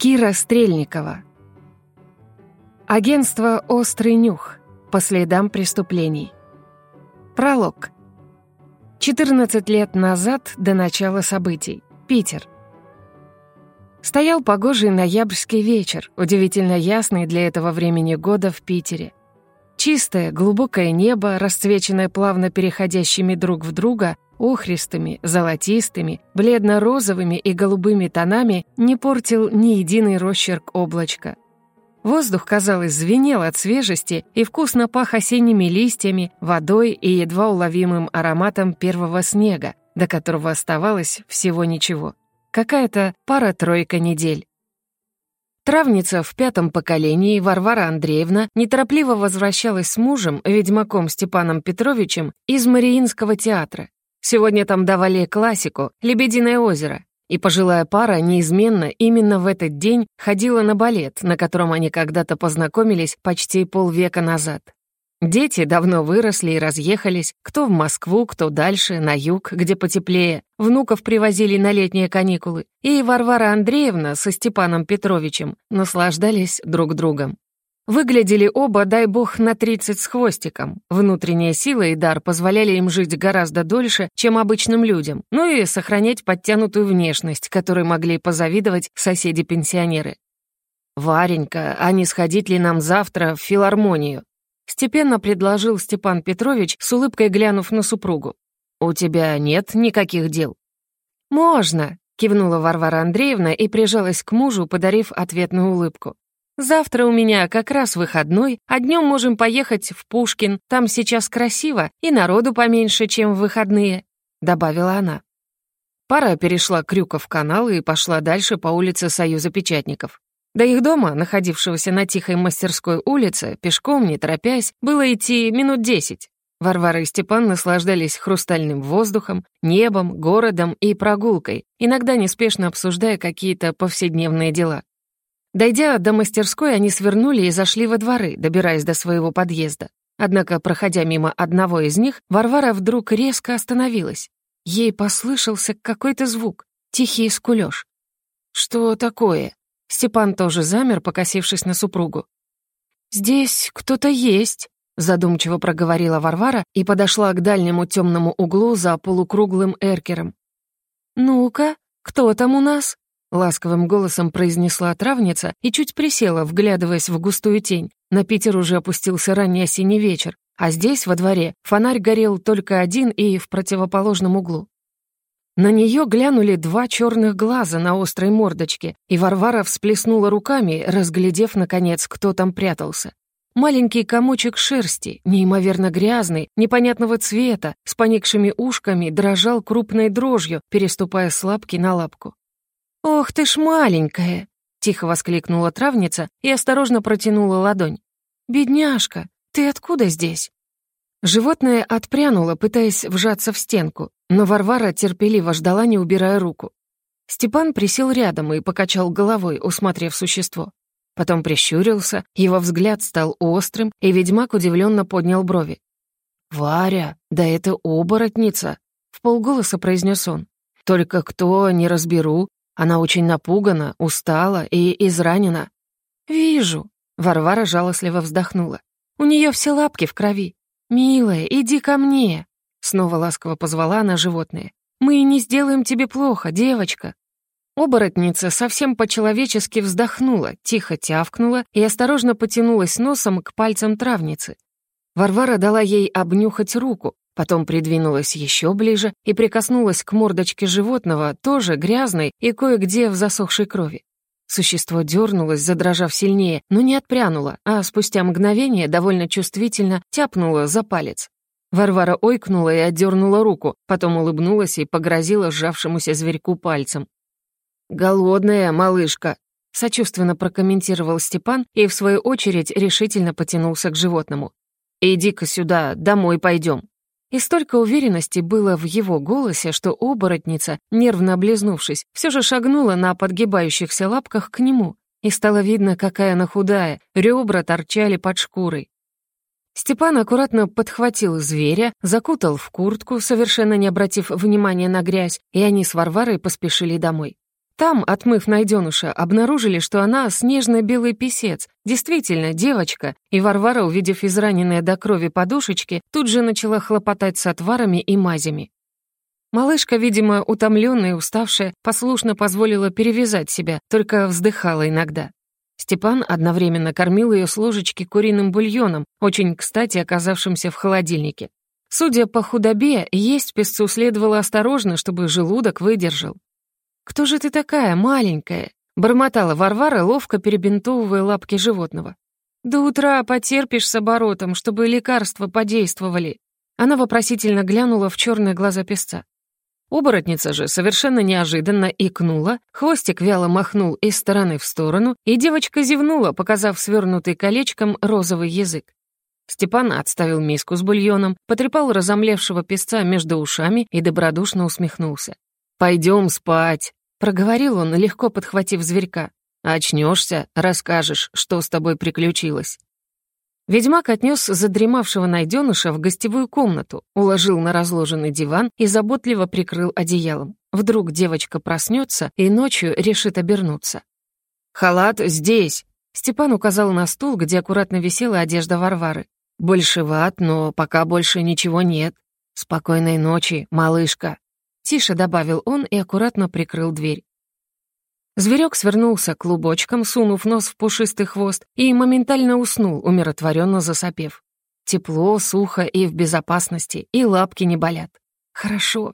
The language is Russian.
Кира Стрельникова. Агентство «Острый нюх» по следам преступлений. Пролог. 14 лет назад до начала событий. Питер. Стоял погожий ноябрьский вечер, удивительно ясный для этого времени года в Питере. Чистое, глубокое небо, расцвеченное плавно переходящими друг в друга, охристыми, золотистыми, бледно-розовыми и голубыми тонами не портил ни единый росчерк облачка. Воздух, казалось, звенел от свежести и вкусно пах осенними листьями, водой и едва уловимым ароматом первого снега, до которого оставалось всего ничего. Какая-то пара-тройка недель. Травница в пятом поколении Варвара Андреевна неторопливо возвращалась с мужем, ведьмаком Степаном Петровичем, из Мариинского театра. Сегодня там давали классику «Лебединое озеро», и пожилая пара неизменно именно в этот день ходила на балет, на котором они когда-то познакомились почти полвека назад. Дети давно выросли и разъехались, кто в Москву, кто дальше, на юг, где потеплее. Внуков привозили на летние каникулы. И Варвара Андреевна со Степаном Петровичем наслаждались друг другом. Выглядели оба, дай бог, на 30 с хвостиком. Внутренняя сила и дар позволяли им жить гораздо дольше, чем обычным людям, ну и сохранять подтянутую внешность, которой могли позавидовать соседи-пенсионеры. «Варенька, а не сходить ли нам завтра в филармонию?» Степенно предложил Степан Петрович, с улыбкой глянув на супругу. «У тебя нет никаких дел?» «Можно», — кивнула Варвара Андреевна и прижалась к мужу, подарив ответную улыбку. Завтра у меня как раз выходной, а днем можем поехать в Пушкин, там сейчас красиво и народу поменьше, чем в выходные», — добавила она. Пара перешла Крюков канал и пошла дальше по улице Союза печатников. До их дома, находившегося на тихой мастерской улице, пешком, не торопясь, было идти минут десять. Варвара и Степан наслаждались хрустальным воздухом, небом, городом и прогулкой, иногда неспешно обсуждая какие-то повседневные дела. Дойдя до мастерской, они свернули и зашли во дворы, добираясь до своего подъезда. Однако, проходя мимо одного из них, Варвара вдруг резко остановилась. Ей послышался какой-то звук, тихий скулёж. «Что такое?» Степан тоже замер, покосившись на супругу. «Здесь кто-то есть», — задумчиво проговорила Варвара и подошла к дальнему темному углу за полукруглым эркером. «Ну-ка, кто там у нас?» Ласковым голосом произнесла травница и чуть присела, вглядываясь в густую тень. На Питер уже опустился ранний осенний вечер, а здесь, во дворе, фонарь горел только один и в противоположном углу. На нее глянули два черных глаза на острой мордочке, и Варвара всплеснула руками, разглядев, наконец, кто там прятался. Маленький комочек шерсти, неимоверно грязный, непонятного цвета, с поникшими ушками, дрожал крупной дрожью, переступая с лапки на лапку. «Ох ты ж маленькая!» — тихо воскликнула травница и осторожно протянула ладонь. «Бедняжка, ты откуда здесь?» Животное отпрянуло, пытаясь вжаться в стенку, но Варвара терпеливо ждала, не убирая руку. Степан присел рядом и покачал головой, усмотрев существо. Потом прищурился, его взгляд стал острым, и ведьмак удивленно поднял брови. «Варя, да это оборотница!» — в полголоса произнес он. «Только кто, не разберу, она очень напугана, устала и изранена. «Вижу», — Варвара жалостливо вздохнула. «У нее все лапки в крови. Милая, иди ко мне», — снова ласково позвала она животное. «Мы не сделаем тебе плохо, девочка». Оборотница совсем по-человечески вздохнула, тихо тявкнула и осторожно потянулась носом к пальцам травницы. Варвара дала ей обнюхать руку, Потом придвинулась еще ближе и прикоснулась к мордочке животного, тоже грязной и кое-где в засохшей крови. Существо дернулось, задрожав сильнее, но не отпрянуло, а спустя мгновение довольно чувствительно тяпнуло за палец. Варвара ойкнула и отдернула руку, потом улыбнулась и погрозила сжавшемуся зверьку пальцем. «Голодная малышка», — сочувственно прокомментировал Степан и, в свою очередь, решительно потянулся к животному. «Иди-ка сюда, домой пойдем». И столько уверенности было в его голосе, что оборотница, нервно облизнувшись, все же шагнула на подгибающихся лапках к нему, и стало видно, какая она худая, ребра торчали под шкурой. Степан аккуратно подхватил зверя, закутал в куртку, совершенно не обратив внимания на грязь, и они с Варварой поспешили домой. Там, отмыв найденуша, обнаружили, что она снежно-белый писец, действительно девочка, и Варвара, увидев израненные до крови подушечки, тут же начала хлопотать с отварами и мазями. Малышка, видимо, утомленная и уставшая, послушно позволила перевязать себя, только вздыхала иногда. Степан одновременно кормил ее с ложечки куриным бульоном, очень кстати оказавшимся в холодильнике. Судя по худобе, есть песцу следовало осторожно, чтобы желудок выдержал. «Кто же ты такая, маленькая?» — бормотала Варвара, ловко перебинтовывая лапки животного. «До утра потерпишь с оборотом, чтобы лекарства подействовали». Она вопросительно глянула в черные глаза песца. Оборотница же совершенно неожиданно икнула, хвостик вяло махнул из стороны в сторону, и девочка зевнула, показав свернутый колечком розовый язык. Степан отставил миску с бульоном, потрепал разомлевшего песца между ушами и добродушно усмехнулся. «Пойдем спать», — проговорил он, легко подхватив зверька. «Очнешься, расскажешь, что с тобой приключилось». Ведьмак отнес задремавшего найденыша в гостевую комнату, уложил на разложенный диван и заботливо прикрыл одеялом. Вдруг девочка проснется и ночью решит обернуться. «Халат здесь!» Степан указал на стул, где аккуратно висела одежда Варвары. «Большеват, но пока больше ничего нет. Спокойной ночи, малышка!» Тише добавил он и аккуратно прикрыл дверь. Зверек свернулся клубочком, сунув нос в пушистый хвост, и моментально уснул, умиротворенно засопев. Тепло, сухо и в безопасности, и лапки не болят. Хорошо.